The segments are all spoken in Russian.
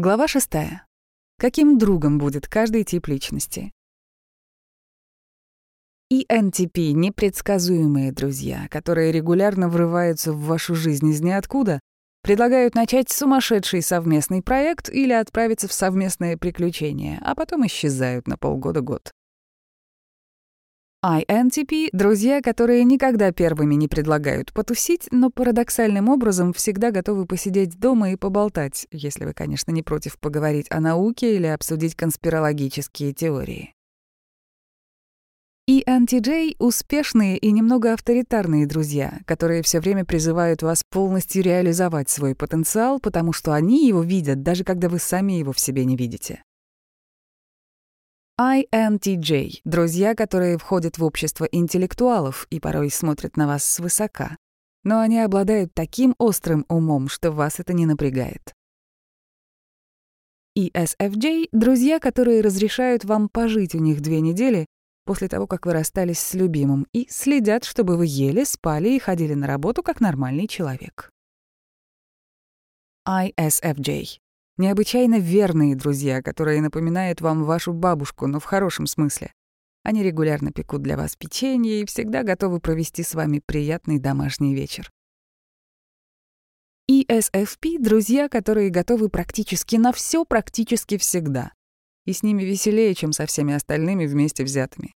Глава шестая. Каким другом будет каждый тип личности? ENTP — непредсказуемые друзья, которые регулярно врываются в вашу жизнь из ниоткуда, предлагают начать сумасшедший совместный проект или отправиться в совместное приключение, а потом исчезают на полгода-год. INTP — друзья, которые никогда первыми не предлагают потусить, но парадоксальным образом всегда готовы посидеть дома и поболтать, если вы, конечно, не против поговорить о науке или обсудить конспирологические теории. ENTJ — успешные и немного авторитарные друзья, которые все время призывают вас полностью реализовать свой потенциал, потому что они его видят, даже когда вы сами его в себе не видите. INTJ — друзья, которые входят в общество интеллектуалов и порой смотрят на вас свысока. Но они обладают таким острым умом, что вас это не напрягает. ESFJ — друзья, которые разрешают вам пожить у них две недели после того, как вы расстались с любимым, и следят, чтобы вы ели, спали и ходили на работу как нормальный человек. ISFJ Необычайно верные друзья, которые напоминают вам вашу бабушку, но в хорошем смысле. Они регулярно пекут для вас печенье и всегда готовы провести с вами приятный домашний вечер. ESFP — друзья, которые готовы практически на все практически всегда. И с ними веселее, чем со всеми остальными вместе взятыми.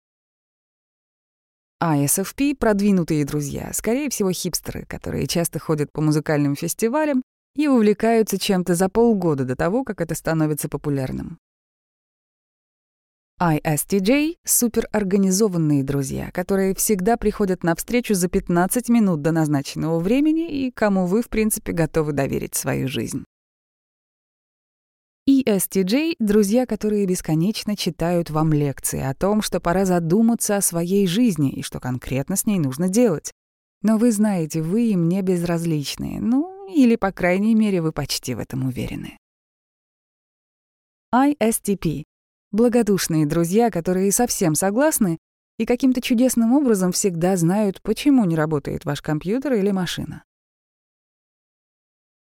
ISFP — продвинутые друзья, скорее всего, хипстеры, которые часто ходят по музыкальным фестивалям и увлекаются чем-то за полгода до того, как это становится популярным. ISTJ — суперорганизованные друзья, которые всегда приходят на встречу за 15 минут до назначенного времени и кому вы, в принципе, готовы доверить свою жизнь. ESTJ — друзья, которые бесконечно читают вам лекции о том, что пора задуматься о своей жизни и что конкретно с ней нужно делать. Но вы знаете, вы им не безразличны. Ну, или, по крайней мере, вы почти в этом уверены. ISTP — благодушные друзья, которые совсем согласны и каким-то чудесным образом всегда знают, почему не работает ваш компьютер или машина.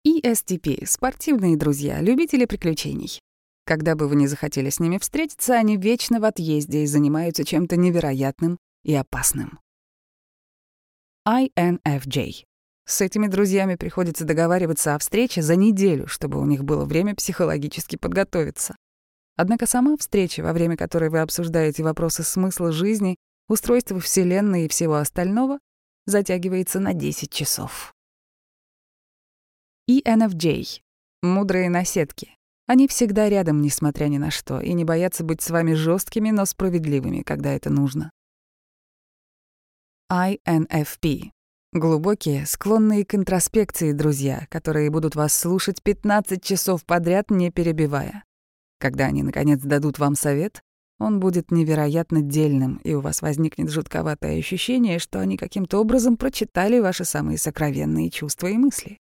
ESTP — спортивные друзья, любители приключений. Когда бы вы ни захотели с ними встретиться, они вечно в отъезде и занимаются чем-то невероятным и опасным. INFJ с этими друзьями приходится договариваться о встрече за неделю, чтобы у них было время психологически подготовиться. Однако сама встреча, во время которой вы обсуждаете вопросы смысла жизни, устройства Вселенной и всего остального, затягивается на 10 часов. ENFJ — мудрые наседки. Они всегда рядом, несмотря ни на что, и не боятся быть с вами жесткими, но справедливыми, когда это нужно. INFP Глубокие, склонные к интроспекции друзья, которые будут вас слушать 15 часов подряд, не перебивая. Когда они, наконец, дадут вам совет, он будет невероятно дельным, и у вас возникнет жутковатое ощущение, что они каким-то образом прочитали ваши самые сокровенные чувства и мысли.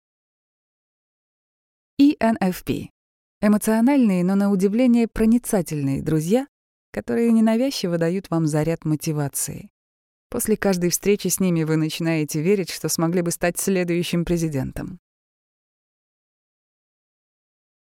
ENFP — эмоциональные, но на удивление проницательные друзья, которые ненавязчиво дают вам заряд мотивации. После каждой встречи с ними вы начинаете верить, что смогли бы стать следующим президентом.